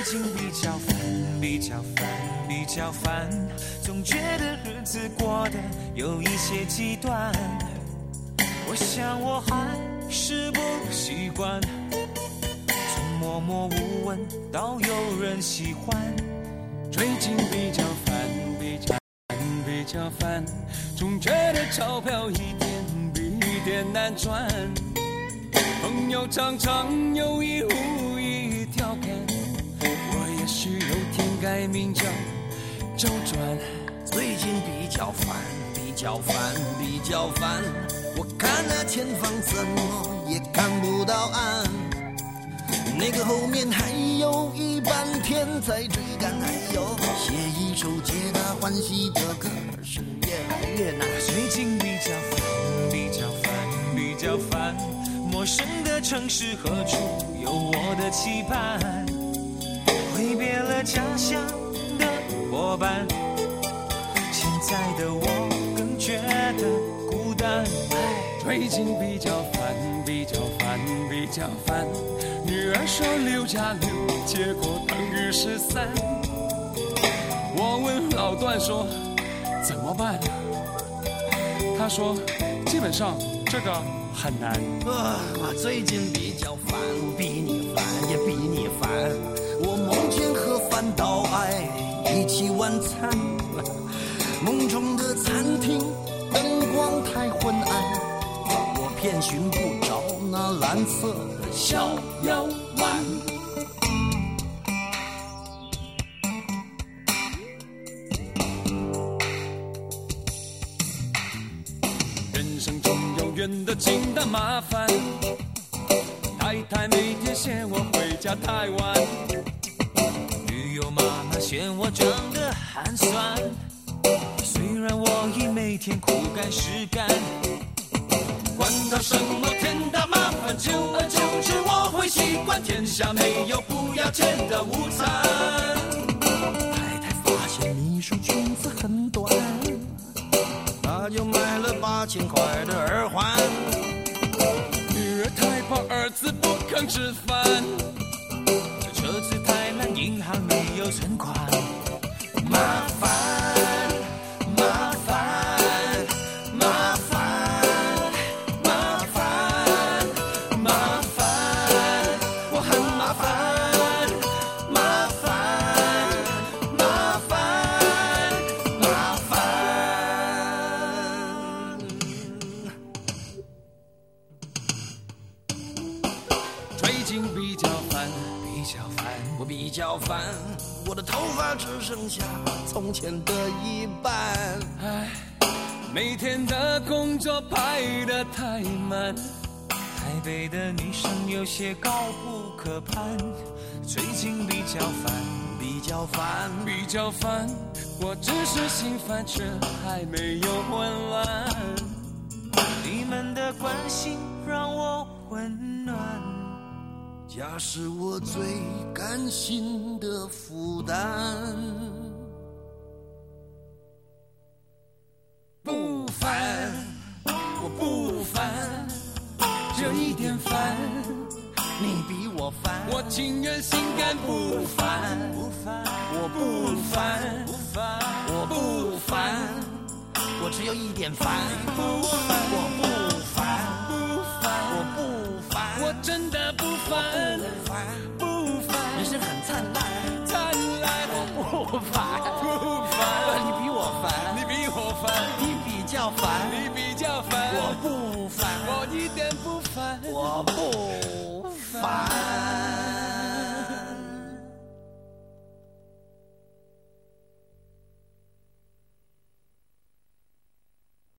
最近比较烦，比较烦，比较烦，总觉得日子过得有一些极端。我想我还是不习惯，从默默无闻到有人喜欢。最近比较烦，比较烦，比较烦，总觉得钞票一点比一点难赚。朋友常常有意无改名叫周转。最近比较烦，比较烦，比较烦。我看那前方怎么也看不到岸，那个后面还有一半天在追赶，还有写一首皆大欢喜的歌是越来越难。最近比较烦，比较烦，比较烦。陌生的城市何处有我的期盼？挥别了家乡的伙伴，现在的我更觉得孤单。最近比较烦，比较烦，比较烦。女儿说六加六，结果等于十三。我问老段说怎么办？他说基本上这个很难。啊，我最近比较烦，比寻不着那蓝色的小腰丸。人生中有远的近的麻烦，太太每天嫌我回家太晚，女友妈妈嫌我长得寒酸。虽然我已每天苦干实干，管他什么天大麻烦，久而久之我会习惯。天下没有不要钱的午餐。太太发现你束裙子很短，她就买了八千块的耳环。女儿太胖，儿子不肯吃饭。最近比较烦，比较烦。我比较烦，我的头发只剩下从前的一半。唉，每天的工作排得太满，台北的女生有些高不可攀。最近比较烦，比较烦，比较烦，我只是心烦，却还没有混家是我最甘心的负担。不烦，我不烦，有一点烦。你比我烦，我情愿心甘不烦，我不烦，我不烦，我只有一点烦，不烦，我不烦，我不烦，我真不烦。不烦。人生很灿烂灿烂我不烦。不烦。你比我烦。你比我烦。你比较烦。你比较烦。我不烦。我一点不烦。我不烦。